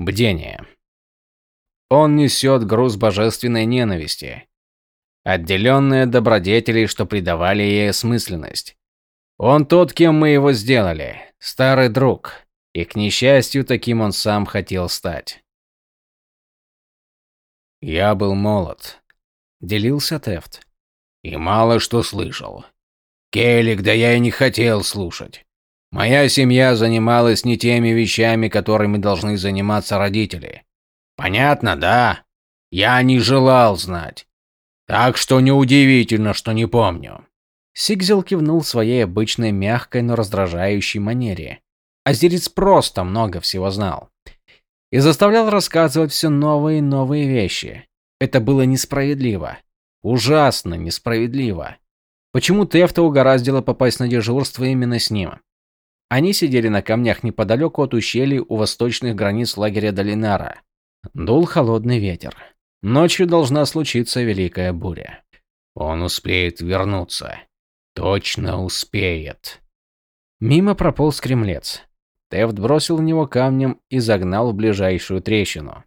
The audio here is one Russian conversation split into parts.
Бдение. Он несет груз божественной ненависти, отделенный от добродетелей, что придавали ей осмысленность. Он тот, кем мы его сделали, старый друг, и, к несчастью, таким он сам хотел стать. «Я был молод», — делился Тефт, — «и мало что слышал. Келик, да я и не хотел слушать. Моя семья занималась не теми вещами, которыми должны заниматься родители. Понятно, да? Я не желал знать. Так что неудивительно, что не помню. Сигзел кивнул своей обычной мягкой, но раздражающей манере. Азирец просто много всего знал. И заставлял рассказывать все новые и новые вещи. Это было несправедливо. Ужасно несправедливо. Почему Тефта угораздило попасть на дежурство именно с ним? Они сидели на камнях неподалеку от ущелья у восточных границ лагеря Долинара. Дул холодный ветер. Ночью должна случиться великая буря. Он успеет вернуться. Точно успеет. Мимо прополз кремлец. Тефт бросил в него камнем и загнал в ближайшую трещину.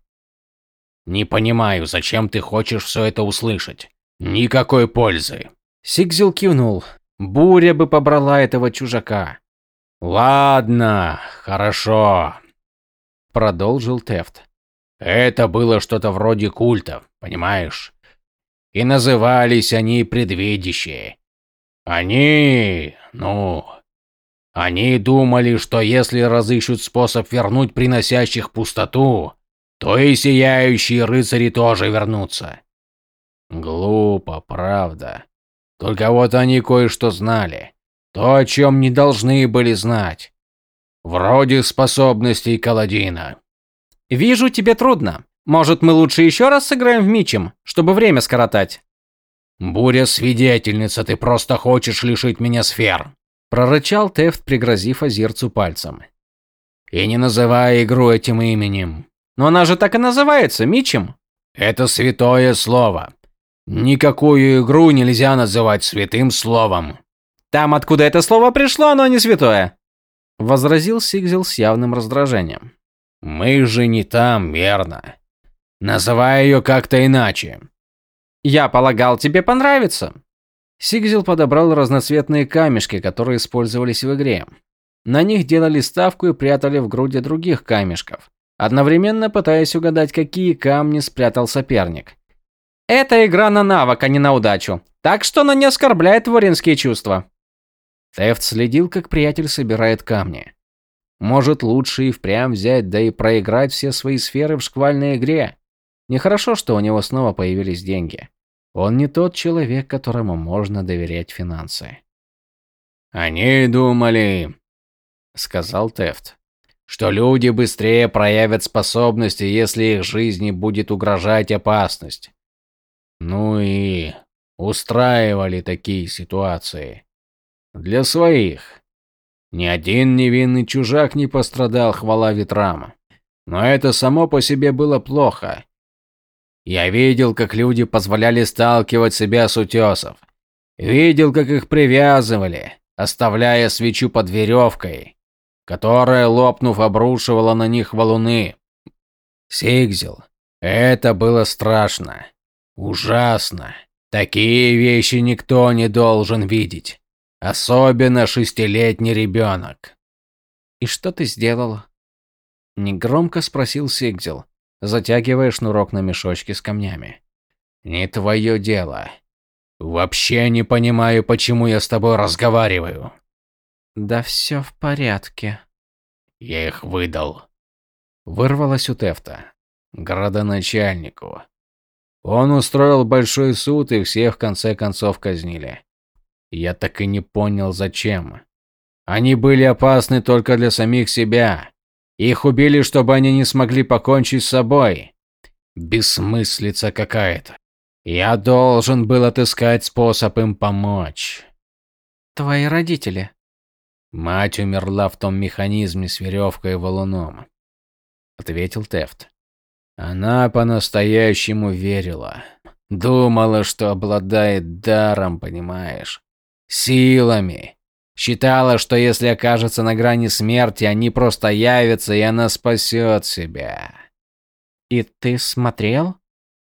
«Не понимаю, зачем ты хочешь все это услышать? Никакой пользы!» Сигзил кивнул. Буря бы побрала этого чужака. «Ладно, хорошо», — продолжил Тефт. «Это было что-то вроде культа, понимаешь? И назывались они предвидящие. Они, ну, они думали, что если разыщут способ вернуть приносящих пустоту, то и сияющие рыцари тоже вернутся. Глупо, правда. Только вот они кое-что знали. То, о чем не должны были знать. Вроде способностей Каладина. Вижу, тебе трудно. Может, мы лучше еще раз сыграем в Мичем, чтобы время скоротать? Буря-свидетельница, ты просто хочешь лишить меня сфер. Прорычал Тефт, пригрозив Азирцу пальцем. И не называй игру этим именем. Но она же так и называется, Мичем. Это святое слово. Никакую игру нельзя называть святым словом. Там, откуда это слово пришло, оно не святое. Возразил Сигзел с явным раздражением. Мы же не там, верно? Называй ее как-то иначе. Я полагал, тебе понравится. Сигзел подобрал разноцветные камешки, которые использовались в игре. На них делали ставку и прятали в груди других камешков, одновременно пытаясь угадать, какие камни спрятал соперник. Это игра на навык, а не на удачу, так что она не оскорбляет воринские чувства. Тефт следил, как приятель собирает камни. Может, лучше и впрямь взять, да и проиграть все свои сферы в шквальной игре. Нехорошо, что у него снова появились деньги. Он не тот человек, которому можно доверять финансы. «Они думали», — сказал Тефт, — «что люди быстрее проявят способности, если их жизни будет угрожать опасность. Ну и устраивали такие ситуации. Для своих. Ни один невинный чужак не пострадал, хвала ветрам. Но это само по себе было плохо. Я видел, как люди позволяли сталкивать себя с утесов. Видел, как их привязывали, оставляя свечу под веревкой, которая, лопнув, обрушивала на них валуны. Сигзел, это было страшно. Ужасно. Такие вещи никто не должен видеть. Особенно шестилетний ребенок. «И что ты сделал?» Негромко спросил Сигзел, затягивая шнурок на мешочке с камнями. «Не твое дело. Вообще не понимаю, почему я с тобой разговариваю». «Да все в порядке». «Я их выдал». Вырвалось у Тефта. Городоначальнику. Он устроил большой суд и всех в конце концов казнили. Я так и не понял, зачем. Они были опасны только для самих себя. Их убили, чтобы они не смогли покончить с собой. Бессмыслица какая-то. Я должен был отыскать способ им помочь. Твои родители? Мать умерла в том механизме с веревкой и валуном. Ответил Тефт. Она по-настоящему верила. Думала, что обладает даром, понимаешь силами. Считала, что если окажется на грани смерти, они просто явятся, и она спасет себя. И ты смотрел?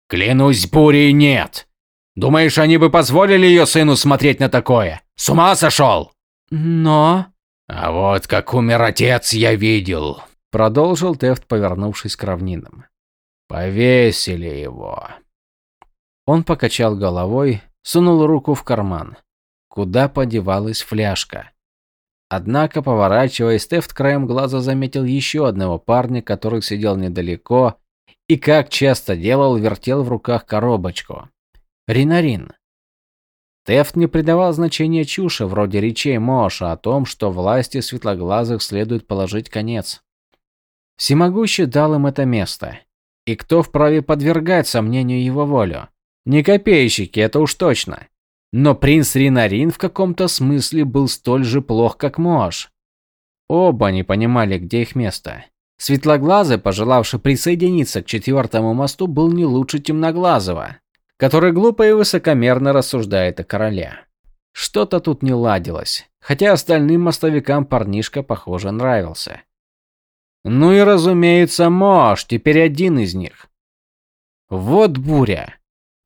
Клянусь бурей, нет. Думаешь, они бы позволили ее сыну смотреть на такое? С ума сошел? Но... А вот как умер отец, я видел. Продолжил Тефт, повернувшись к равнинам. Повесили его. Он покачал головой, сунул руку в карман. Куда подевалась фляжка? Однако, поворачиваясь, Тефт краем глаза заметил еще одного парня, который сидел недалеко и, как часто делал, вертел в руках коробочку. Ринарин. Тефт не придавал значения чуши вроде речей Моша о том, что власти светлоглазых следует положить конец. Всемогущий дал им это место. И кто вправе подвергать сомнению его волю? Не копейщики, это уж точно. Но принц Ринарин в каком-то смысле был столь же плох, как Мош. Оба не понимали, где их место. Светлоглазый, пожелавший присоединиться к четвертому мосту, был не лучше темноглазого, который глупо и высокомерно рассуждает о короле. Что-то тут не ладилось, хотя остальным мостовикам парнишка, похоже, нравился. Ну и разумеется, Мош, теперь один из них. Вот буря.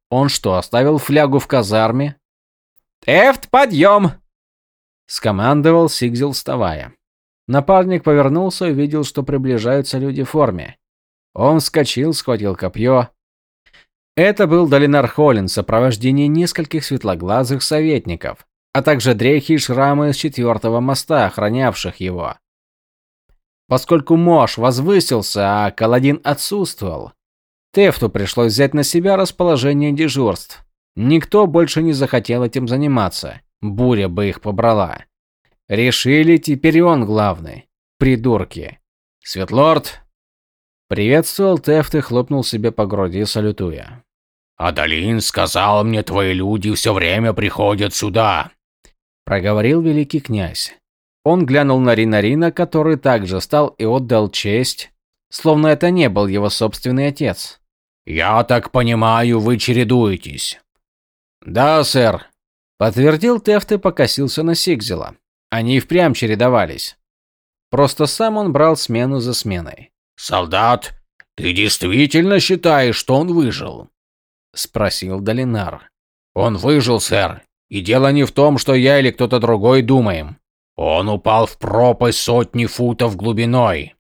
Он что, оставил флягу в казарме? «Эфт, подъем!» – скомандовал Сигзил, вставая. Напарник повернулся и увидел, что приближаются люди в форме. Он вскочил, схватил копье. Это был Долинар Холлин в сопровождении нескольких светлоглазых советников, а также дрехи и шрамы с четвертого моста, охранявших его. Поскольку Мош возвысился, а Каладин отсутствовал, Тефту пришлось взять на себя расположение дежурств. Никто больше не захотел этим заниматься. Буря бы их побрала. Решили, теперь он главный. Придурки. Светлорд приветствовал Тефт и хлопнул себе по груди, салютуя. «Адалин сказал мне, твои люди все время приходят сюда», – проговорил великий князь. Он глянул на Ринарина, который также встал и отдал честь, словно это не был его собственный отец. «Я так понимаю, вы чередуетесь. «Да, сэр», – подтвердил Тефт и покосился на Сигзела. Они и впрямь чередовались. Просто сам он брал смену за сменой. «Солдат, ты действительно считаешь, что он выжил?» – спросил Долинар. «Он выжил, сэр. И дело не в том, что я или кто-то другой думаем. Он упал в пропасть сотни футов глубиной».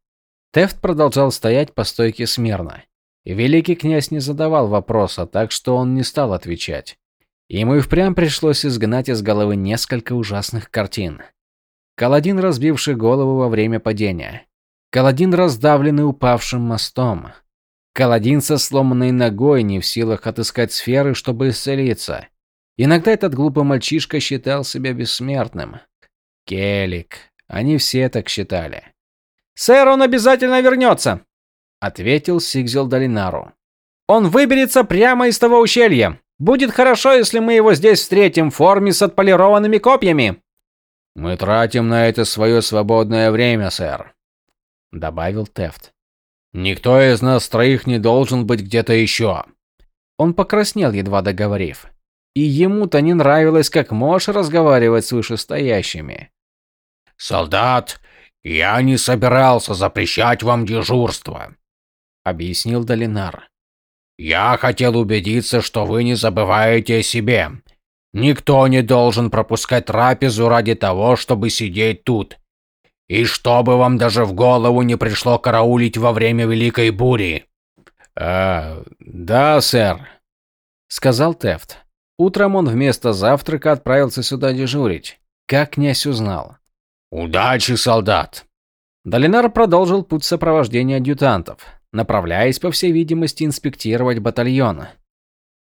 Тефт продолжал стоять по стойке смирно. Великий князь не задавал вопроса, так что он не стал отвечать. Ему и впрямь пришлось изгнать из головы несколько ужасных картин. Каладин, разбивший голову во время падения. Каладин, раздавленный упавшим мостом. Каладин со сломанной ногой, не в силах отыскать сферы, чтобы исцелиться. Иногда этот глупый мальчишка считал себя бессмертным. Келик. Они все так считали. «Сэр, он обязательно вернется!» — ответил Сигзел Долинару. «Он выберется прямо из того ущелья. Будет хорошо, если мы его здесь встретим в форме с отполированными копьями. Мы тратим на это свое свободное время, сэр, добавил Тефт. Никто из нас троих не должен быть где-то еще. Он покраснел, едва договорив. И ему-то не нравилось, как можешь разговаривать с вышестоящими. «Солдат, я не собирался запрещать вам дежурство», — объяснил Долинар. Я хотел убедиться, что вы не забываете о себе. Никто не должен пропускать трапезу ради того, чтобы сидеть тут. И чтобы вам даже в голову не пришло караулить во время Великой Бури. «А, да, сэр», — сказал Тефт. Утром он вместо завтрака отправился сюда дежурить. Как князь узнал? «Удачи, солдат!» Долинар продолжил путь сопровождения адъютантов направляясь, по всей видимости, инспектировать батальон,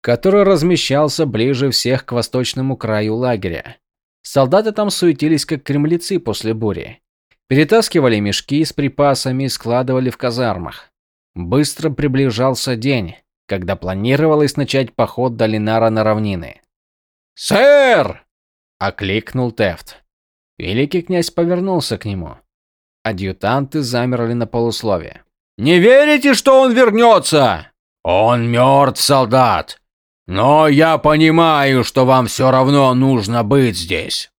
который размещался ближе всех к восточному краю лагеря. Солдаты там суетились, как кремлецы после бури. Перетаскивали мешки с припасами и складывали в казармах. Быстро приближался день, когда планировалось начать поход Долинара на равнины. «Сэр!» – окликнул Тефт. Великий князь повернулся к нему. Адъютанты замерли на полусловие. Не верите, что он вернется? Он мертв, солдат. Но я понимаю, что вам все равно нужно быть здесь.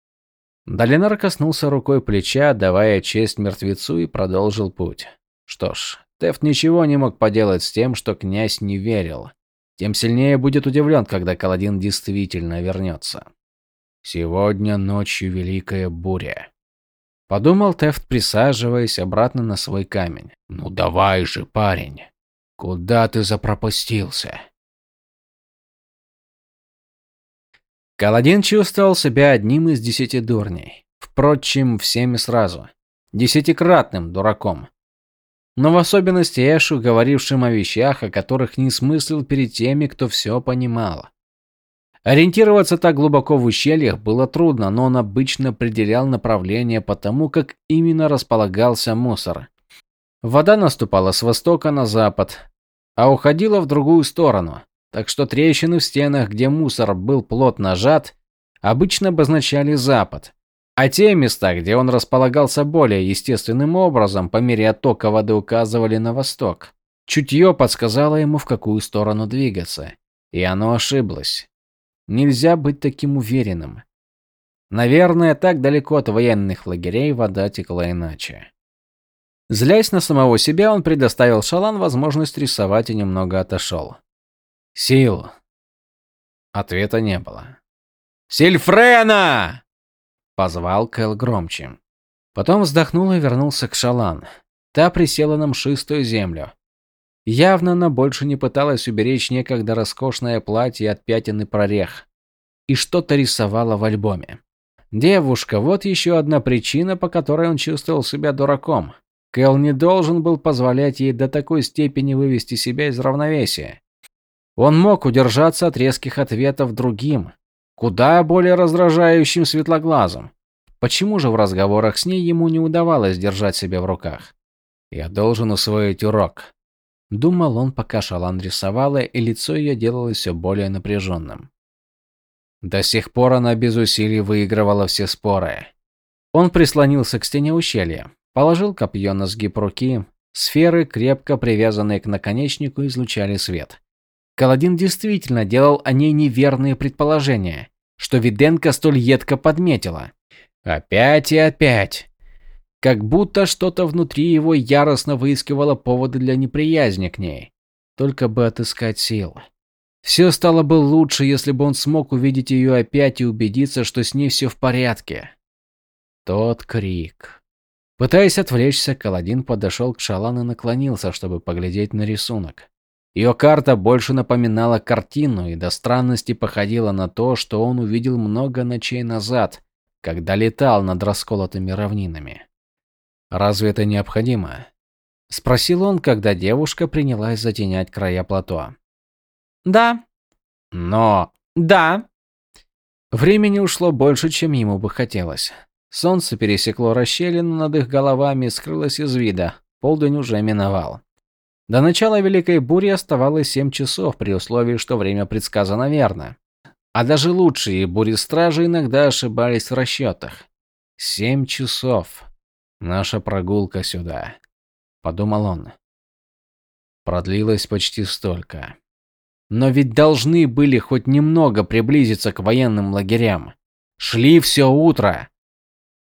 Долинар коснулся рукой плеча, давая честь мертвецу и продолжил путь. Что ж, Тефт ничего не мог поделать с тем, что князь не верил. Тем сильнее будет удивлен, когда Каладин действительно вернется. Сегодня ночью великая буря. Подумал Тефт, присаживаясь обратно на свой камень. Ну давай же, парень. Куда ты запропастился? Каладин чувствовал себя одним из десяти дурней. Впрочем, всеми сразу. Десятикратным дураком. Но в особенности Эшу, говорившим о вещах, о которых не смыслил перед теми, кто все понимал. Ориентироваться так глубоко в ущельях было трудно, но он обычно определял направление по тому, как именно располагался мусор. Вода наступала с востока на запад, а уходила в другую сторону, так что трещины в стенах, где мусор был плотно сжат, обычно обозначали запад, а те места, где он располагался более естественным образом, по мере оттока воды указывали на восток. Чутье подсказало ему, в какую сторону двигаться, и оно ошиблось. Нельзя быть таким уверенным. Наверное, так далеко от военных лагерей вода текла иначе. Злясь на самого себя, он предоставил Шалан возможность рисовать и немного отошел. «Сил!» Ответа не было. «Сильфрена!» Позвал Кэл громче. Потом вздохнул и вернулся к Шалан. Та присела на мшистую землю. Явно она больше не пыталась уберечь некогда роскошное платье от пятен и прорех. И что-то рисовала в альбоме. Девушка, вот еще одна причина, по которой он чувствовал себя дураком. Кэл не должен был позволять ей до такой степени вывести себя из равновесия. Он мог удержаться от резких ответов другим, куда более раздражающим светлоглазым. Почему же в разговорах с ней ему не удавалось держать себя в руках? «Я должен усвоить урок», Думал он, пока Шалан рисовала, и лицо ее делалось все более напряженным. До сих пор она без усилий выигрывала все споры. Он прислонился к стене ущелья, положил копье на сгиб руки. Сферы, крепко привязанные к наконечнику, излучали свет. Каладин действительно делал о ней неверные предположения, что Виденко столь едко подметила. Опять и опять. Как будто что-то внутри его яростно выискивало поводы для неприязни к ней. Только бы отыскать сил. Все стало бы лучше, если бы он смог увидеть ее опять и убедиться, что с ней все в порядке. Тот крик. Пытаясь отвлечься, Каладин подошел к Шалан и наклонился, чтобы поглядеть на рисунок. Ее карта больше напоминала картину и до странности походила на то, что он увидел много ночей назад, когда летал над расколотыми равнинами. «Разве это необходимо?» – спросил он, когда девушка принялась затенять края плато. «Да». «Но...» «Да». Времени ушло больше, чем ему бы хотелось. Солнце пересекло расщелину над их головами и скрылось из вида. Полдень уже миновал. До начала Великой Бури оставалось семь часов, при условии, что время предсказано верно. А даже лучшие бури-стражи иногда ошибались в расчетах. Семь часов. Наша прогулка сюда, подумал он. Продлилась почти столько. Но ведь должны были хоть немного приблизиться к военным лагерям. Шли все утро.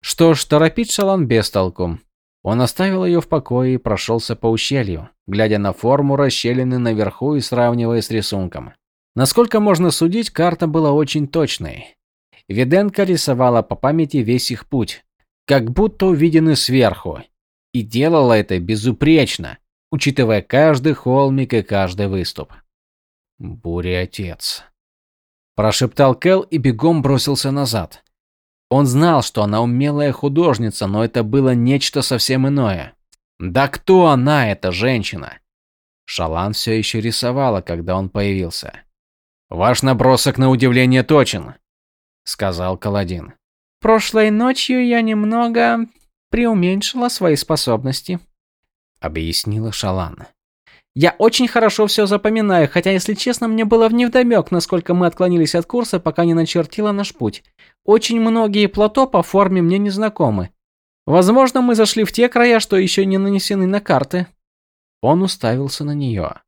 Что ж, торопить Шалан без толку. Он оставил ее в покое и прошелся по ущелью, глядя на форму расщелины наверху и сравнивая с рисунком. Насколько можно судить, карта была очень точной. Виденко рисовала по памяти весь их путь, как будто увидены сверху. И делала это безупречно, учитывая каждый холмик и каждый выступ. «Буря, отец!» Прошептал Кел и бегом бросился назад. Он знал, что она умелая художница, но это было нечто совсем иное. Да кто она, эта женщина? Шалан все еще рисовала, когда он появился. «Ваш набросок на удивление точен», — сказал Каладин. Прошлой ночью я немного преуменьшила свои способности, объяснила Шалан. Я очень хорошо все запоминаю, хотя, если честно, мне было невдомек, насколько мы отклонились от курса, пока не начертила наш путь. Очень многие плато по форме мне не знакомы. Возможно, мы зашли в те края, что еще не нанесены на карты. Он уставился на нее.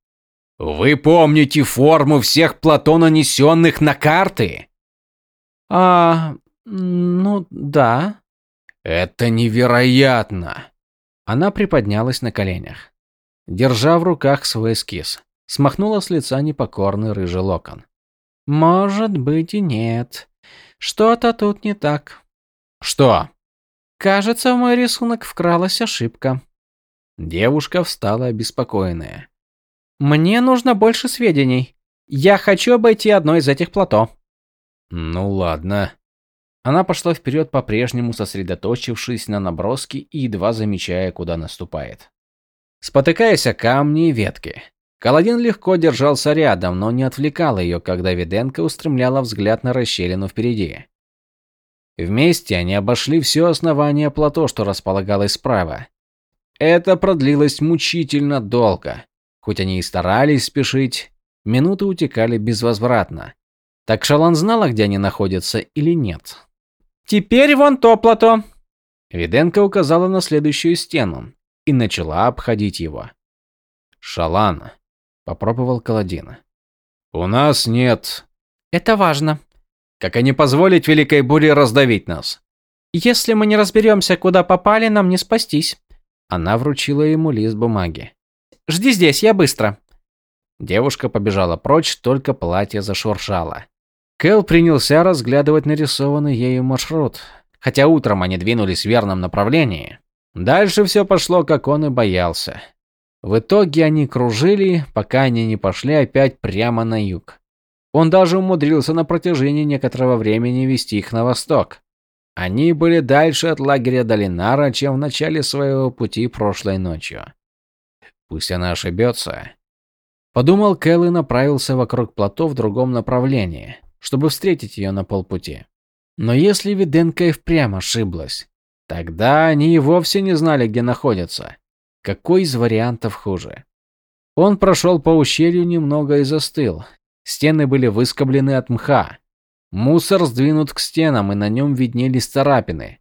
Вы помните форму всех плато, нанесенных на карты? А, ну, да. Это невероятно. Она приподнялась на коленях. держа в руках свой эскиз. Смахнула с лица непокорный рыжий локон. «Может быть и нет. Что-то тут не так». «Что?» «Кажется, в мой рисунок вкралась ошибка». Девушка встала обеспокоенная. «Мне нужно больше сведений. Я хочу обойти одно из этих плато». «Ну ладно». Она пошла вперед, по-прежнему сосредоточившись на наброске и едва замечая, куда наступает. Спотыкаясь о камни и ветки, Каладин легко держался рядом, но не отвлекал ее, когда Виденко устремляла взгляд на расщелину впереди. Вместе они обошли все основание плато, что располагалось справа. Это продлилось мучительно долго. Хоть они и старались спешить, минуты утекали безвозвратно. Так Шалан знала, где они находятся или нет. «Теперь вон то плато!» Виденко указала на следующую стену и начала обходить его. «Шалан», — попробовал Каладин. «У нас нет...» «Это важно». «Как и не позволить Великой Буре раздавить нас?» «Если мы не разберемся, куда попали, нам не спастись». Она вручила ему лист бумаги. «Жди здесь, я быстро». Девушка побежала прочь, только платье зашуршало. Кэл принялся разглядывать нарисованный ею маршрут. Хотя утром они двинулись в верном направлении, дальше все пошло, как он и боялся. В итоге они кружили, пока они не пошли опять прямо на юг. Он даже умудрился на протяжении некоторого времени вести их на восток. Они были дальше от лагеря Долинара, чем в начале своего пути прошлой ночью. Пусть она ошибется. Подумал Кэл и направился вокруг плато в другом направлении чтобы встретить ее на полпути. Но если Виденко и впрямь ошиблась, тогда они и вовсе не знали, где находятся. Какой из вариантов хуже? Он прошел по ущелью немного и застыл. Стены были выскоблены от мха. Мусор сдвинут к стенам, и на нем виднелись царапины.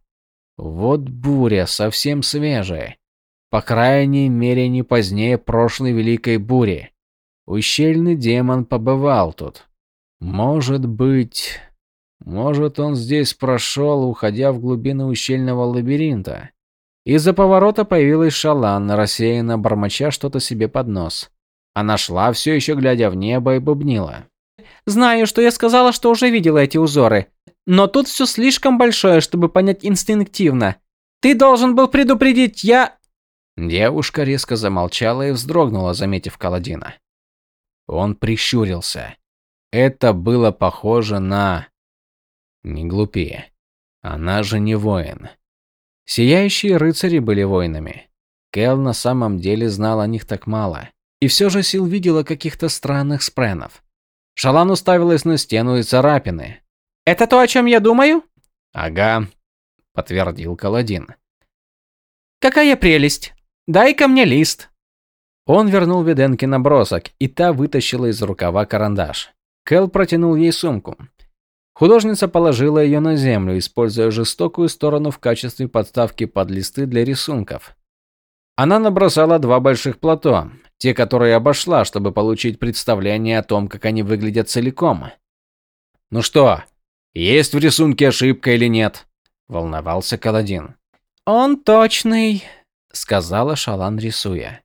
Вот буря, совсем свежая. По крайней мере, не позднее прошлой великой бури. Ущельный демон побывал тут. Может быть... Может, он здесь прошел, уходя в глубины ущельного лабиринта. Из-за поворота появилась Шалан, рассеянно бормоча что-то себе под нос. Она шла, все еще глядя в небо, и бубнила. «Знаю, что я сказала, что уже видела эти узоры. Но тут все слишком большое, чтобы понять инстинктивно. Ты должен был предупредить, я...» Девушка резко замолчала и вздрогнула, заметив Каладина. Он прищурился. Это было похоже на... Не глупее. Она же не воин. Сияющие рыцари были воинами. Кэл на самом деле знал о них так мало. И все же Сил видела каких-то странных спренов. Шалан уставилась на стену и царапины. «Это то, о чем я думаю?» «Ага», — подтвердил Каладин. «Какая прелесть! Дай-ка мне лист!» Он вернул Виденке набросок, и та вытащила из рукава карандаш. Кэл протянул ей сумку. Художница положила ее на землю, используя жестокую сторону в качестве подставки под листы для рисунков. Она набросала два больших плато, те, которые обошла, чтобы получить представление о том, как они выглядят целиком. «Ну что, есть в рисунке ошибка или нет?» – волновался Каладин. «Он точный», – сказала Шалан, рисуя.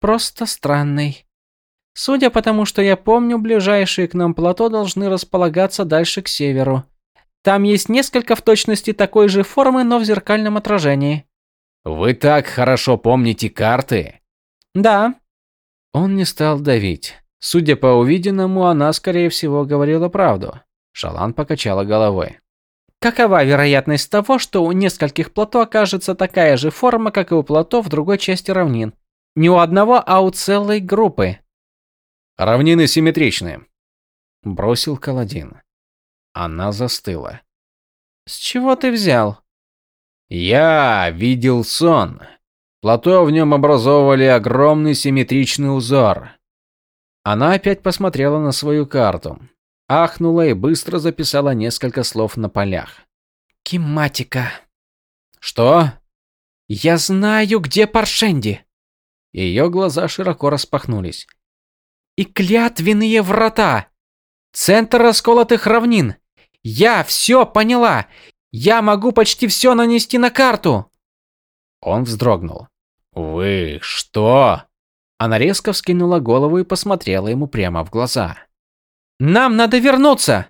«Просто странный. Судя по тому, что я помню, ближайшие к нам плато должны располагаться дальше к северу. Там есть несколько в точности такой же формы, но в зеркальном отражении. Вы так хорошо помните карты? Да. Он не стал давить. Судя по увиденному, она, скорее всего, говорила правду. Шалан покачала головой. Какова вероятность того, что у нескольких плато окажется такая же форма, как и у плато в другой части равнин? Не у одного, а у целой группы. Равнины симметричны. Бросил Каладин. Она застыла. С чего ты взял? Я видел сон. Плато в нем образовывали огромный симметричный узор. Она опять посмотрела на свою карту, ахнула и быстро записала несколько слов на полях. Киматика. Что? Я знаю, где Паршенди. Ее глаза широко распахнулись и клятвенные врата. Центр расколотых равнин. Я все поняла. Я могу почти все нанести на карту. Он вздрогнул. Вы что? Она резко вскинула голову и посмотрела ему прямо в глаза. «Нам надо вернуться!»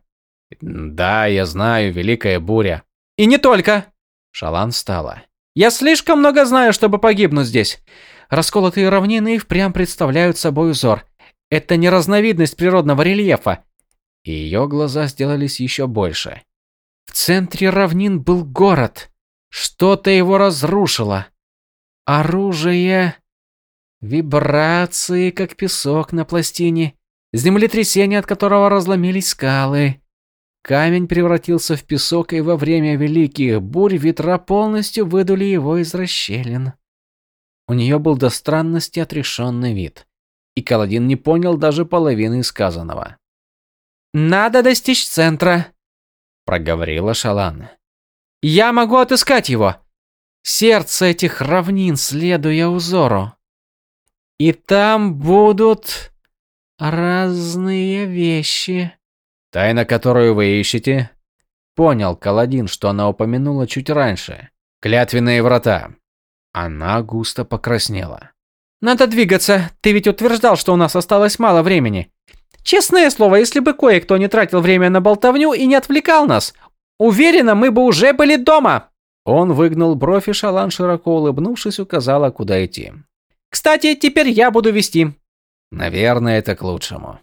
«Да, я знаю, Великая Буря». «И не только!» Шалан встала. «Я слишком много знаю, чтобы погибнуть здесь. Расколотые равнины и впрямь представляют собой узор. Это не разновидность природного рельефа. И ее глаза сделались еще больше. В центре равнин был город. Что-то его разрушило. Оружие... Вибрации, как песок на пластине. Землетрясение, от которого разломились скалы. Камень превратился в песок, и во время великих бурь ветра полностью выдули его из расщелин. У нее был до странности отрешенный вид, и Каладин не понял даже половины сказанного. «Надо достичь центра», – проговорила Шалан. «Я могу отыскать его. Сердце этих равнин, следуя узору. И там будут разные вещи». «Тайна, которую вы ищете?» Понял Каладин, что она упомянула чуть раньше. «Клятвенные врата». Она густо покраснела. «Надо двигаться. Ты ведь утверждал, что у нас осталось мало времени. Честное слово, если бы кое-кто не тратил время на болтовню и не отвлекал нас, уверена, мы бы уже были дома!» Он выгнул бровь, и Шалан, широко улыбнувшись, указала, куда идти. «Кстати, теперь я буду вести». «Наверное, это к лучшему».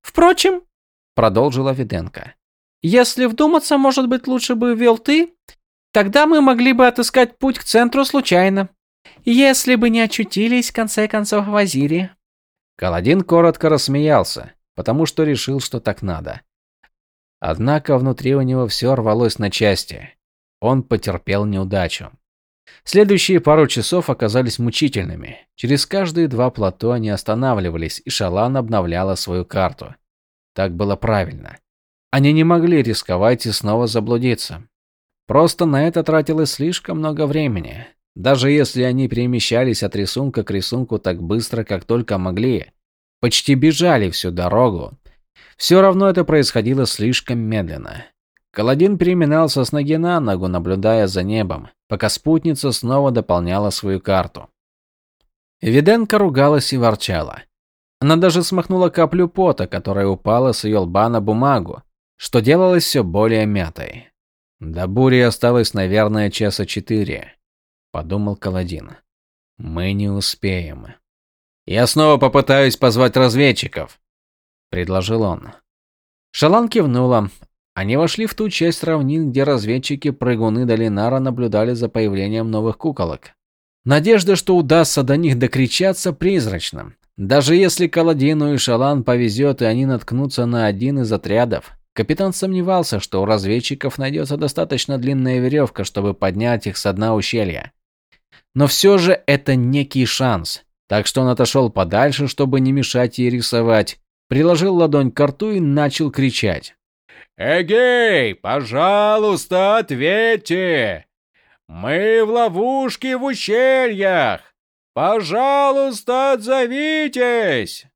«Впрочем», — продолжила Виденко, — «если вдуматься, может быть, лучше бы вел ты? Тогда мы могли бы отыскать путь к центру случайно. Если бы не очутились, в конце концов, в Азире». Каладин коротко рассмеялся, потому что решил, что так надо. Однако внутри у него все рвалось на части. Он потерпел неудачу. Следующие пару часов оказались мучительными. Через каждые два плато они останавливались, и Шалан обновляла свою карту. Так было правильно. Они не могли рисковать и снова заблудиться. Просто на это тратилось слишком много времени. Даже если они перемещались от рисунка к рисунку так быстро, как только могли, почти бежали всю дорогу, все равно это происходило слишком медленно. Каладин переминался с ноги на ногу, наблюдая за небом, пока спутница снова дополняла свою карту. Виденко ругалась и ворчала. Она даже смахнула каплю пота, которая упала с ее лба на бумагу, что делалось все более мятой. До бури осталось, наверное, часа четыре, подумал Каладин. Мы не успеем. Я снова попытаюсь позвать разведчиков, предложил он. Шалан кивнула. Они вошли в ту часть равнин, где разведчики-прыгуны Долинара наблюдали за появлением новых куколок. Надежда, что удастся до них докричаться, призрачна. Даже если Каладину и Шалан повезет, и они наткнутся на один из отрядов, капитан сомневался, что у разведчиков найдется достаточно длинная веревка, чтобы поднять их с дна ущелья. Но все же это некий шанс, так что он отошел подальше, чтобы не мешать ей рисовать, приложил ладонь к рту и начал кричать. «Эгей, пожалуйста, ответьте! Мы в ловушке в ущельях! Пожалуйста, отзовитесь!»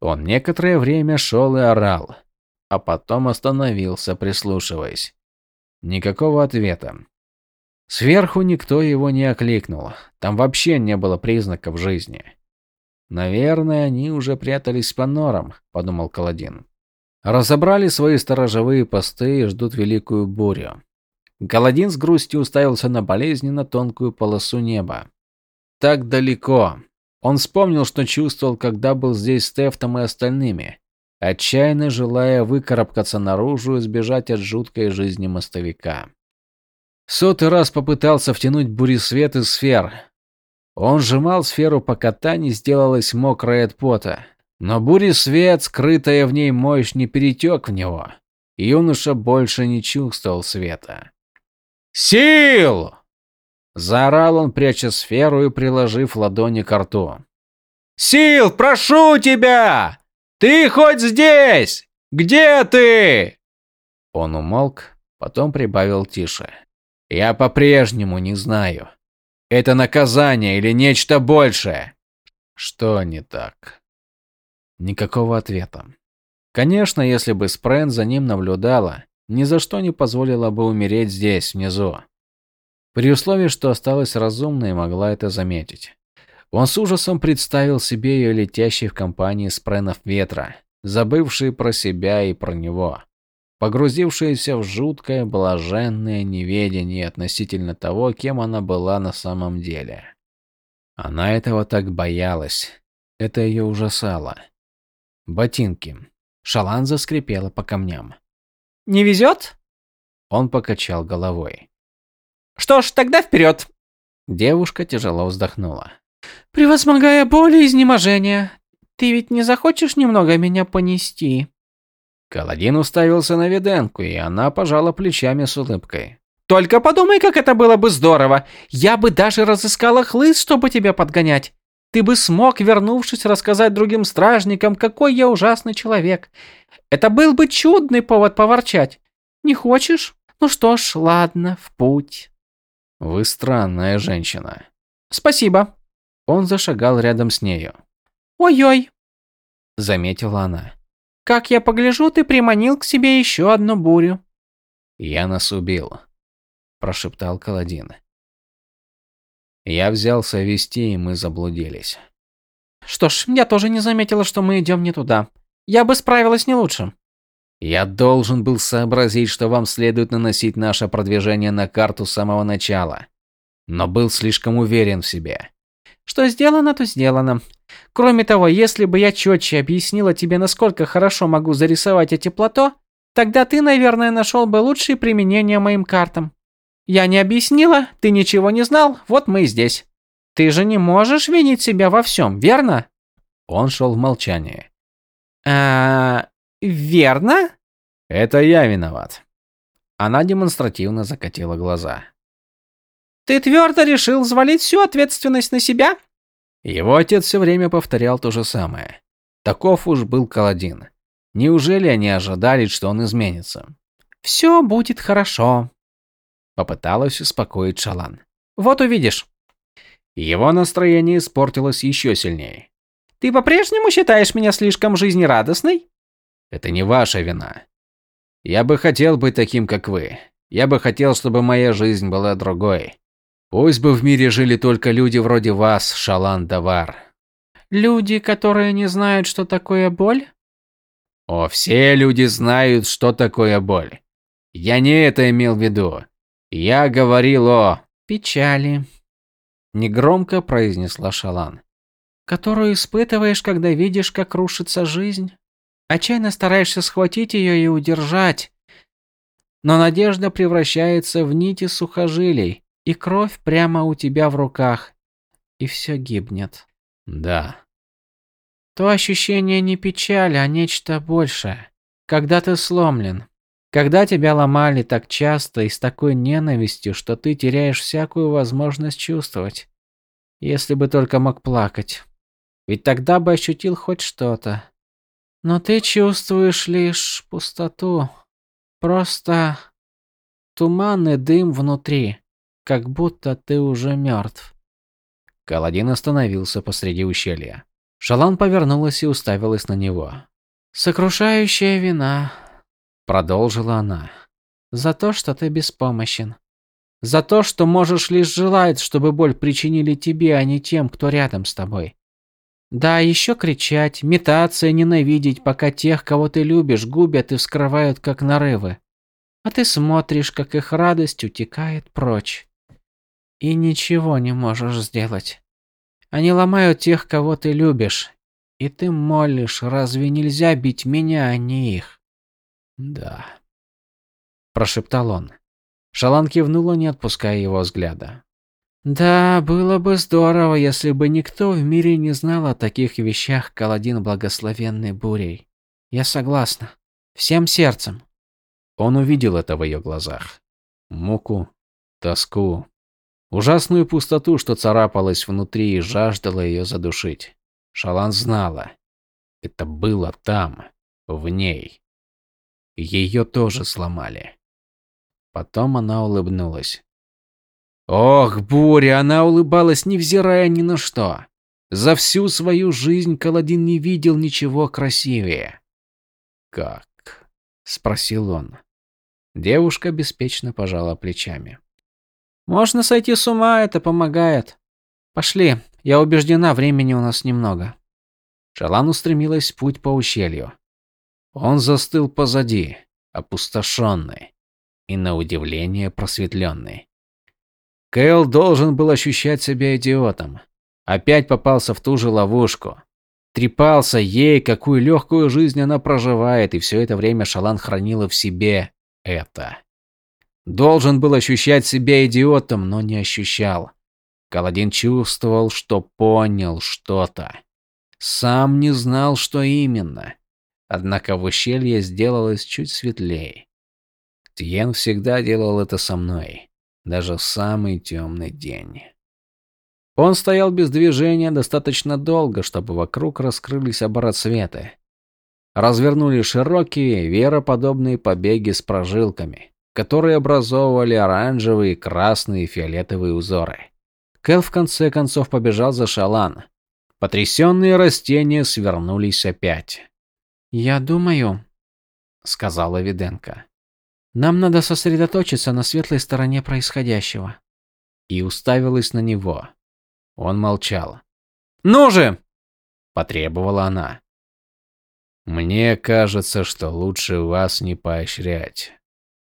Он некоторое время шел и орал, а потом остановился, прислушиваясь. Никакого ответа. Сверху никто его не окликнул. Там вообще не было признаков жизни. Наверное, они уже прятались по норам, подумал Каладин. Разобрали свои сторожевые посты и ждут великую бурю. Каладин с грустью уставился на болезненно тонкую полосу неба так далеко. Он вспомнил, что чувствовал, когда был здесь с Тефтом и остальными, отчаянно желая выкарабкаться наружу и сбежать от жуткой жизни мостовика. Сотый раз попытался втянуть буресвет из сфер. Он сжимал сферу, пока та не сделалась мокрой от пота. Но буресвет, скрытая в ней мощь, не перетек в него. Юноша больше не чувствовал света. «Сил!» Заорал он, пряча сферу и приложив ладони к рту. «Сил, прошу тебя! Ты хоть здесь? Где ты?» Он умолк, потом прибавил тише. «Я по-прежнему не знаю. Это наказание или нечто большее?» «Что не так?» Никакого ответа. Конечно, если бы Спрэн за ним наблюдала, ни за что не позволила бы умереть здесь, внизу. При условии, что осталась разумной могла это заметить. Он с ужасом представил себе ее летящей в компании спренов ветра, забывшей про себя и про него, погрузившаяся в жуткое блаженное неведение относительно того, кем она была на самом деле. Она этого так боялась. Это ее ужасало. Ботинки. Шалан заскрипела по камням. «Не везет?» Он покачал головой. «Что ж, тогда вперед!» Девушка тяжело вздохнула. «Превозмогая боль и изнеможение, ты ведь не захочешь немного меня понести?» Каладин уставился на Виденку, и она пожала плечами с улыбкой. «Только подумай, как это было бы здорово! Я бы даже разыскала хлыст, чтобы тебя подгонять. Ты бы смог, вернувшись, рассказать другим стражникам, какой я ужасный человек. Это был бы чудный повод поворчать. Не хочешь? Ну что ж, ладно, в путь». «Вы странная женщина». «Спасибо». Он зашагал рядом с нею. «Ой-ой», — заметила она. «Как я погляжу, ты приманил к себе еще одну бурю». «Я нас убил», — прошептал Каладин. Я взялся вести, и мы заблудились. «Что ж, я тоже не заметила, что мы идем не туда. Я бы справилась не лучше». Я должен был сообразить, что вам следует наносить наше продвижение на карту с самого начала. Но был слишком уверен в себе. Что сделано, то сделано. Кроме того, если бы я четче объяснила тебе, насколько хорошо могу зарисовать эти плато, тогда ты, наверное, нашел бы лучшее применение моим картам. Я не объяснила, ты ничего не знал, вот мы и здесь. Ты же не можешь винить себя во всем, верно? Он шел в молчании. А, верно? Это я виноват. Она демонстративно закатила глаза. Ты твердо решил взвалить всю ответственность на себя? Его отец все время повторял то же самое. Таков уж был Каладин. Неужели они ожидали, что он изменится? Все будет хорошо, попыталась успокоить Шалан. Вот увидишь. Его настроение испортилось еще сильнее. Ты по-прежнему считаешь меня слишком жизнерадостной? Это не ваша вина. Я бы хотел быть таким, как вы. Я бы хотел, чтобы моя жизнь была другой. Пусть бы в мире жили только люди вроде вас, Шалан Давар. Люди, которые не знают, что такое боль? О, все люди знают, что такое боль. Я не это имел в виду. Я говорил о печали, негромко произнесла Шалан. Которую испытываешь, когда видишь, как рушится жизнь. Отчаянно стараешься схватить ее и удержать. Но надежда превращается в нити сухожилий, и кровь прямо у тебя в руках, и все гибнет. Да. То ощущение не печаль, а нечто большее. Когда ты сломлен. Когда тебя ломали так часто и с такой ненавистью, что ты теряешь всякую возможность чувствовать. Если бы только мог плакать. Ведь тогда бы ощутил хоть что-то. Но ты чувствуешь лишь пустоту. Просто туман и дым внутри как будто ты уже мертв. Каладин остановился посреди ущелья. Шалан повернулась и уставилась на него. «Сокрушающая вина», — продолжила она. «За то, что ты беспомощен. За то, что можешь лишь желать, чтобы боль причинили тебе, а не тем, кто рядом с тобой. Да, еще кричать, метаться и ненавидеть, пока тех, кого ты любишь, губят и вскрывают, как нарывы. А ты смотришь, как их радость утекает прочь и ничего не можешь сделать. Они ломают тех, кого ты любишь, и ты молишь, разве нельзя бить меня, а не их? Да. Прошептал он. Шалан кивнула, не отпуская его взгляда. Да, было бы здорово, если бы никто в мире не знал о таких вещах, Каладин благословенный бурей. Я согласна. Всем сердцем. Он увидел это в ее глазах. Муку, тоску, Ужасную пустоту, что царапалась внутри и жаждала ее задушить. Шалан знала. Это было там, в ней. Ее тоже сломали. Потом она улыбнулась. Ох, буря, она улыбалась, невзирая ни на что. За всю свою жизнь Каладин не видел ничего красивее. «Как?» – спросил он. Девушка беспечно пожала плечами. Можно сойти с ума, это помогает. Пошли, Я убеждена, времени у нас немного. Шалан устремилась в путь по ущелью. Он застыл позади, опустошенный и, на удивление, просветленный. Кэл должен был ощущать себя идиотом. Опять попался в ту же ловушку. Трепался ей, какую легкую жизнь она проживает, и все это время Шалан хранила в себе это. Должен был ощущать себя идиотом, но не ощущал. Каладин чувствовал, что понял что-то. Сам не знал, что именно. Однако в ущелье сделалось чуть светлее. Тьен всегда делал это со мной, даже в самый темный день. Он стоял без движения достаточно долго, чтобы вокруг раскрылись обороцветы. Развернули широкие, вероподобные побеги с прожилками, которые образовывали оранжевые, красные и фиолетовые узоры. Кэл в конце концов побежал за Шалан. Потрясенные растения свернулись опять. «Я думаю», — сказала Виденко, — «нам надо сосредоточиться на светлой стороне происходящего». И уставилась на него. Он молчал. «Ну же!» – потребовала она. «Мне кажется, что лучше вас не поощрять».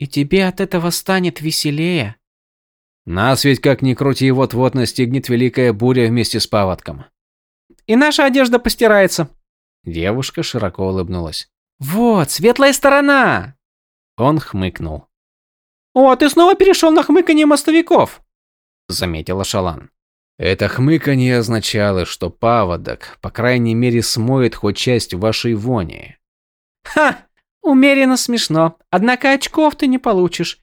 «И тебе от этого станет веселее?» «Нас ведь как ни крути, вот-вот настигнет великая буря вместе с паводком». «И наша одежда постирается», Девушка широко улыбнулась. «Вот, светлая сторона!» Он хмыкнул. «О, ты снова перешел на хмыканье мостовиков!» Заметила Шалан. Это хмыканье означало, что паводок, по крайней мере, смоет хоть часть вашей вони. «Ха! Умеренно смешно. Однако очков ты не получишь.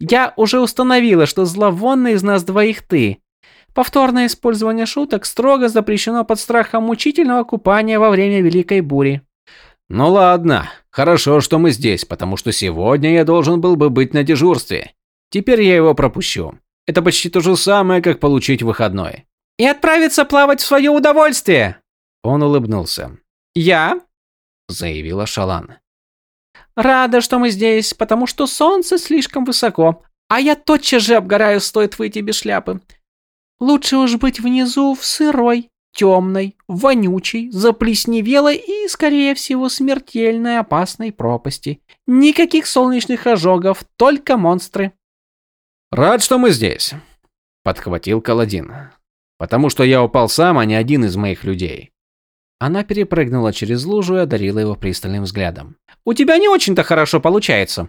Я уже установила, что зловонный из нас двоих ты. Повторное использование шуток строго запрещено под страхом мучительного купания во время Великой Бури. Ну ладно, хорошо, что мы здесь, потому что сегодня я должен был бы быть на дежурстве. Теперь я его пропущу. Это почти то же самое, как получить выходной. И отправиться плавать в свое удовольствие. Он улыбнулся. Я? Заявила Шалан. Рада, что мы здесь, потому что солнце слишком высоко, а я тотчас же обгораю, стоит выйти без шляпы. Лучше уж быть внизу в сырой, темной, вонючей, заплесневелой и, скорее всего, смертельной опасной пропасти. Никаких солнечных ожогов, только монстры. «Рад, что мы здесь», — подхватил Каладин. «Потому что я упал сам, а не один из моих людей». Она перепрыгнула через лужу и одарила его пристальным взглядом. «У тебя не очень-то хорошо получается»,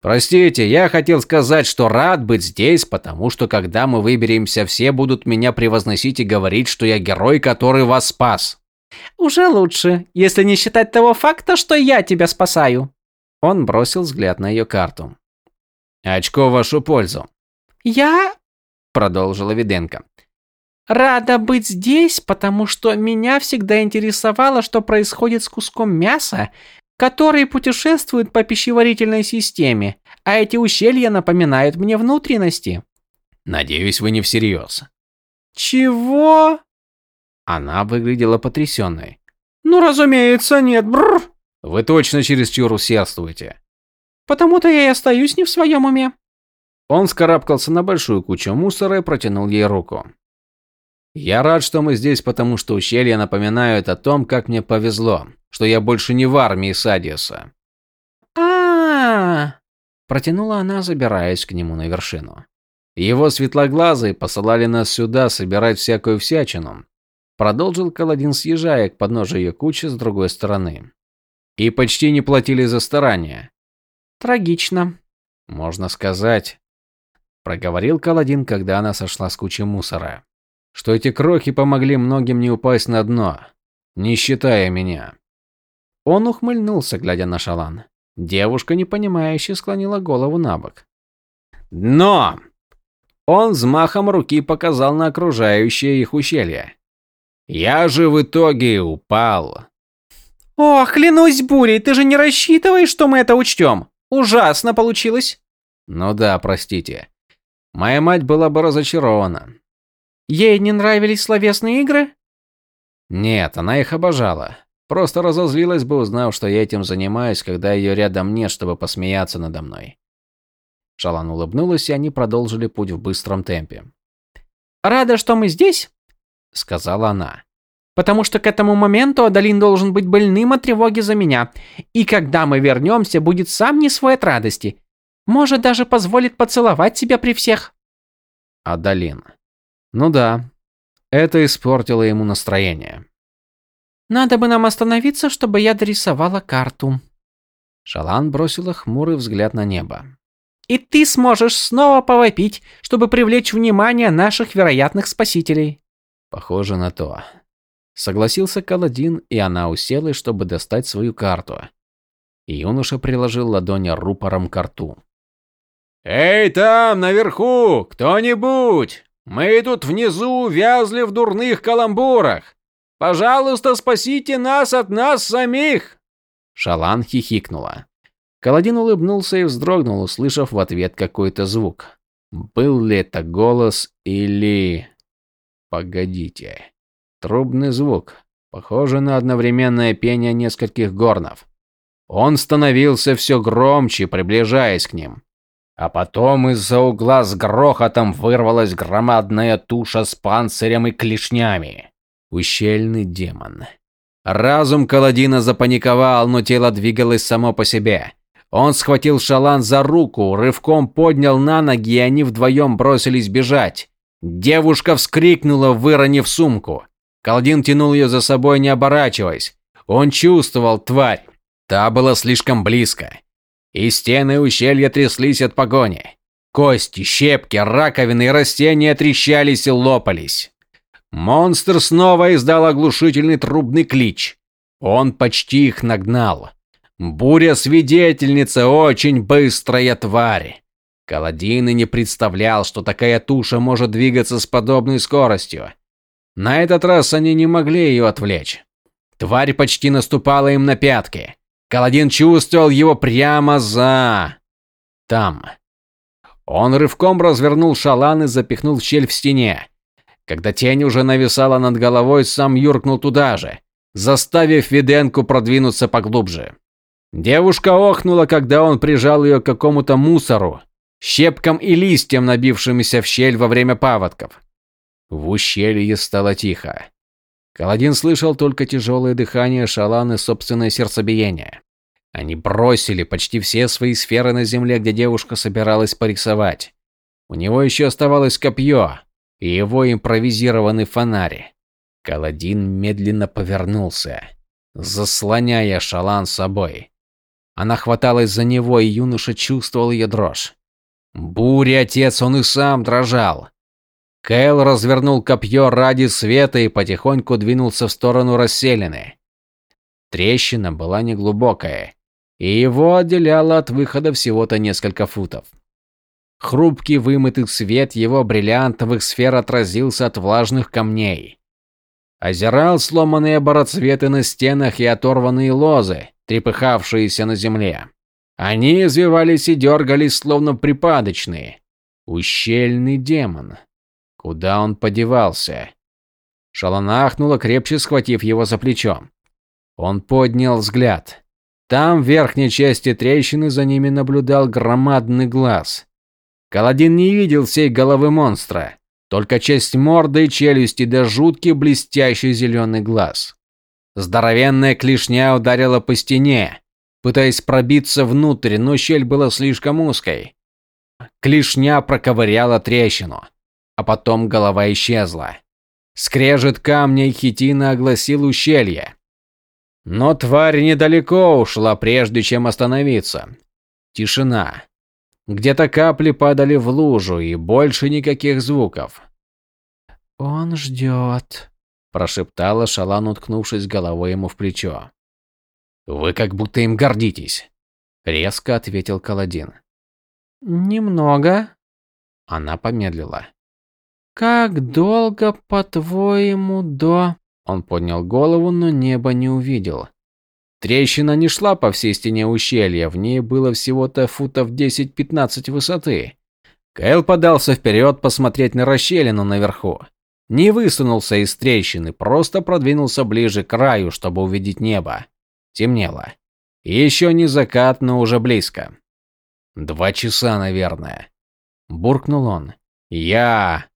Простите, я хотел сказать, что рад быть здесь, потому что когда мы выберемся, все будут меня превозносить и говорить, что я герой, который вас спас. Уже лучше, если не считать того факта, что я тебя спасаю. Он бросил взгляд на ее карту. Очко в вашу пользу. Я, продолжила Виденко. Рада быть здесь, потому что меня всегда интересовало, что происходит с куском мяса, который путешествует по пищеварительной системе, а эти ущелья напоминают мне внутренности. Надеюсь, вы не всерьез. Чего? Она выглядела потрясенной. Ну, разумеется, нет. Бррр. Вы точно чересчур усердствуете. Потому-то я и остаюсь не в своем уме. Он скарабкался на большую кучу мусора и протянул ей руку. Я рад, что мы здесь, потому что ущелья напоминают о том, как мне повезло что я больше не в армии Садиуса. а, -а, -а протянула она, забираясь к нему на вершину. Его светлоглазые посылали нас сюда собирать всякую всячину. Продолжил Каладин, съезжая к подножию кучи с другой стороны. И почти не платили за старания. Трагично. Можно сказать. Проговорил Каладин, когда она сошла с кучи мусора. Что эти крохи помогли многим не упасть на дно. Не считая меня. Он ухмыльнулся, глядя на Шалан. Девушка, непонимающе, склонила голову на бок. «Но!» Он взмахом руки показал на окружающее их ущелье. «Я же в итоге упал!» «Ох, клянусь бурей, ты же не рассчитываешь, что мы это учтем? Ужасно получилось!» «Ну да, простите. Моя мать была бы разочарована». «Ей не нравились словесные игры?» «Нет, она их обожала. Просто разозлилась бы, узнав, что я этим занимаюсь, когда ее рядом нет, чтобы посмеяться надо мной. Шалан улыбнулась, и они продолжили путь в быстром темпе. «Рада, что мы здесь?» сказала она. Потому что к этому моменту Адалин должен быть больным от тревоги за меня. И когда мы вернемся, будет сам не свой от радости. Может, даже позволит поцеловать себя при всех. Адалин. Ну да, это испортило ему настроение. Надо бы нам остановиться, чтобы я дорисовала карту. Шалан бросила хмурый взгляд на небо. И ты сможешь снова повопить, чтобы привлечь внимание наших вероятных спасителей. Похоже на то. Согласился Каладин, и она уселась, чтобы достать свою карту. И юноша приложил ладони рупором к рту. «Эй, там, наверху! Кто-нибудь! Мы тут внизу вязли в дурных каламбурах! Пожалуйста, спасите нас от нас самих!» Шалан хихикнула. Каладин улыбнулся и вздрогнул, услышав в ответ какой-то звук. Был ли это голос или... Погодите. Трубный звук, похоже на одновременное пение нескольких горнов. Он становился все громче, приближаясь к ним. А потом из-за угла с грохотом вырвалась громадная туша с панцирем и клешнями. Ущельный демон. Разум Каладина запаниковал, но тело двигалось само по себе. Он схватил Шалан за руку, рывком поднял на ноги, и они вдвоем бросились бежать. Девушка вскрикнула, выронив сумку. Калдин тянул ее за собой, не оборачиваясь. Он чувствовал тварь. Та была слишком близко. И стены ущелья тряслись от погони. Кости, щепки, раковины и растения трещались и лопались. Монстр снова издал оглушительный трубный клич. Он почти их нагнал. Буря-свидетельница – очень быстрая тварь. Каладин и не представлял, что такая туша может двигаться с подобной скоростью. На этот раз они не могли ее отвлечь. Тварь почти наступала им на пятки. Каладин чувствовал его прямо за... там. Он рывком развернул шалан и запихнул щель в стене. Когда тень уже нависала над головой, сам юркнул туда же, заставив Виденку продвинуться поглубже. Девушка охнула, когда он прижал ее к какому-то мусору, щепкам и листьям, набившимися в щель во время паводков. В ущелье стало тихо. Каладин слышал только тяжелое дыхание Шалан и собственное сердцебиение. Они бросили почти все свои сферы на земле, где девушка собиралась порисовать. У него еще оставалось копье и его импровизированный фонарь. Каладин медленно повернулся, заслоняя Шалан собой. Она хваталась за него, и юноша чувствовал ее дрожь. Буря, отец, он и сам дрожал. Кэл развернул копье ради света и потихоньку двинулся в сторону расселены. Трещина была неглубокая, и его отделяло от выхода всего-то несколько футов. Хрупкий вымытый свет его бриллиантовых сфер отразился от влажных камней. Озирал сломанные бароцветы на стенах и оторванные лозы, трепыхавшиеся на земле. Они извивались и дергались, словно припадочные. Ущельный демон. Куда он подевался? Шалана ахнула, крепче схватив его за плечо. Он поднял взгляд. Там, в верхней части трещины, за ними наблюдал громадный глаз. Каладин не видел всей головы монстра, только часть морды и челюсти да жуткий блестящий зеленый глаз. Здоровенная клешня ударила по стене, пытаясь пробиться внутрь, но щель была слишком узкой. Клешня проковыряла трещину а потом голова исчезла. Скрежет камня и хитина огласил ущелье. Но тварь недалеко ушла, прежде чем остановиться. Тишина. Где-то капли падали в лужу, и больше никаких звуков. «Он ждет», – прошептала Шалан, уткнувшись головой ему в плечо. «Вы как будто им гордитесь», – резко ответил Каладин. «Немного». Она помедлила. «Как долго, по-твоему, до...» Он поднял голову, но небо не увидел. Трещина не шла по всей стене ущелья, в ней было всего-то футов 10-15 высоты. Кайл подался вперед посмотреть на расщелину наверху. Не высунулся из трещины, просто продвинулся ближе к краю, чтобы увидеть небо. Темнело. Еще не закат, но уже близко. Два часа, наверное. Буркнул он. Я...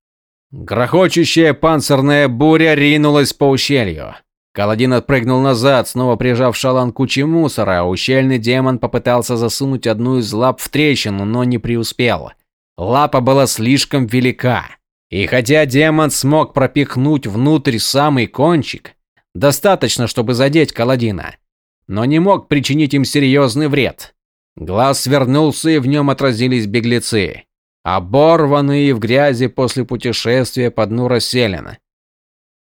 Грохочущая панцирная буря ринулась по ущелью. Каладин отпрыгнул назад, снова прижав шалан кучи мусора, а ущельный демон попытался засунуть одну из лап в трещину, но не преуспел. Лапа была слишком велика. И хотя демон смог пропихнуть внутрь самый кончик, достаточно, чтобы задеть Каладина, но не мог причинить им серьезный вред. Глаз свернулся, и в нем отразились беглецы, оборванные в грязи после путешествия по дну расселены.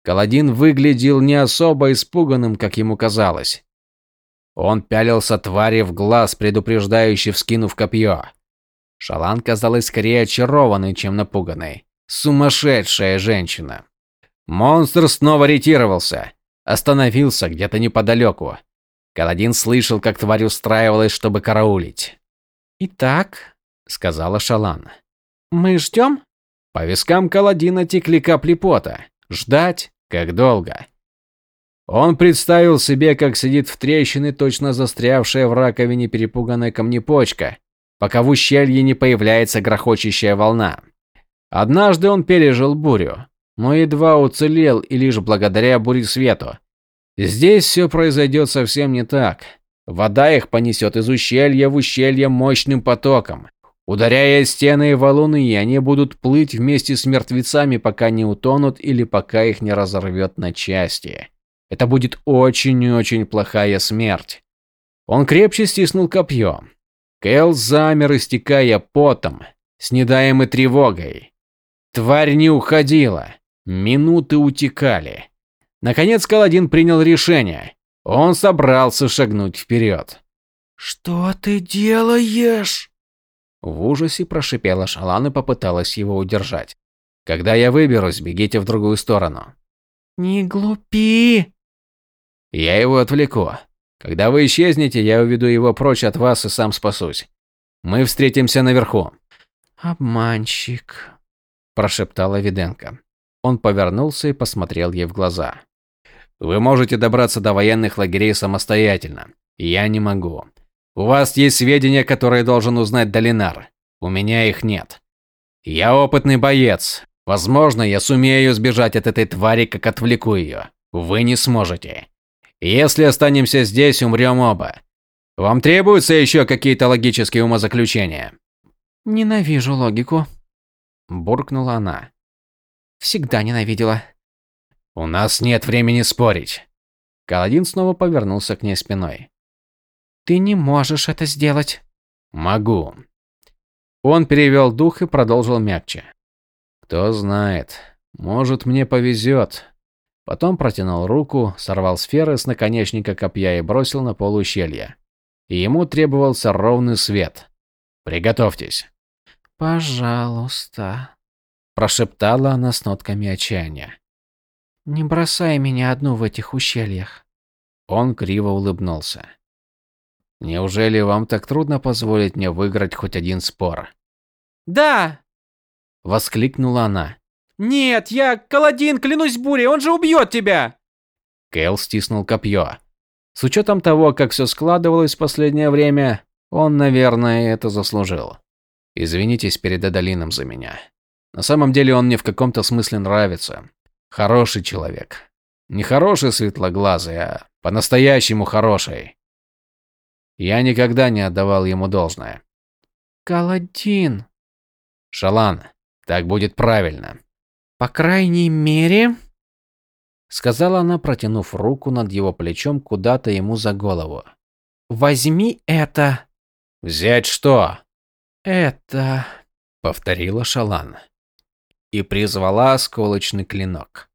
Каладин выглядел не особо испуганным, как ему казалось. Он пялился твари в глаз, предупреждающе вскинув копье. Шалан казалась скорее очарованной, чем напуганной. Сумасшедшая женщина. Монстр снова ретировался. Остановился где-то неподалеку. Каладин слышал, как тварь устраивалась, чтобы караулить. «Итак», — сказала Шалан, — «мы ждем?» По вискам Каладина текли капли пота. Ждать? Как долго? Он представил себе, как сидит в трещине, точно застрявшая в раковине перепуганная камнепочка, пока в ущелье не появляется грохочущая волна. Однажды он пережил бурю, но едва уцелел и лишь благодаря буресвету. Здесь все произойдет совсем не так. Вода их понесет из ущелья в ущелье мощным потоком. Ударяя стены и валуны, они будут плыть вместе с мертвецами, пока не утонут или пока их не разорвет на части. Это будет очень-очень плохая смерть. Он крепче стиснул копье. Кэл замер, истекая потом, с недаемой тревогой. Тварь не уходила. Минуты утекали. Наконец Каладин принял решение. Он собрался шагнуть вперед. «Что ты делаешь?» В ужасе прошипела Шалан и попыталась его удержать. «Когда я выберусь, бегите в другую сторону». «Не глупи!» «Я его отвлеку. Когда вы исчезнете, я уведу его прочь от вас и сам спасусь. Мы встретимся наверху». «Обманщик», – прошептала Виденко. Он повернулся и посмотрел ей в глаза. «Вы можете добраться до военных лагерей самостоятельно. Я не могу. У вас есть сведения, которые должен узнать Долинар. У меня их нет. Я опытный боец. Возможно, я сумею сбежать от этой твари, как отвлеку ее. Вы не сможете. Если останемся здесь, умрем оба. Вам требуются еще какие-то логические умозаключения? Ненавижу логику, буркнула она. Всегда ненавидела. У нас нет времени спорить. Каладин снова повернулся к ней спиной. Ты не можешь это сделать. Могу. Он перевел дух и продолжил мягче. Кто знает, может мне повезет. Потом протянул руку, сорвал сферы с наконечника копья и бросил на пол ущелья. И ему требовался ровный свет. Приготовьтесь. Пожалуйста, прошептала она с нотками отчаяния. Не бросай меня одну в этих ущельях. Он криво улыбнулся. Неужели вам так трудно позволить мне выиграть хоть один спор? Да! Воскликнула она. Нет, я Каладин, клянусь бурей, он же убьет тебя! Кэл стиснул копье. С учетом того, как все складывалось в последнее время, он, наверное, это заслужил. Извинитесь перед Адалином за меня. На самом деле он мне в каком-то смысле нравится. Хороший человек. Не хороший светлоглазый, а по-настоящему хороший. Я никогда не отдавал ему должное. Каладин. Шалан, так будет правильно. По крайней мере, сказала она, протянув руку над его плечом куда-то ему за голову. Возьми это. Взять что? Это, повторила Шалан и призвала осколочный клинок.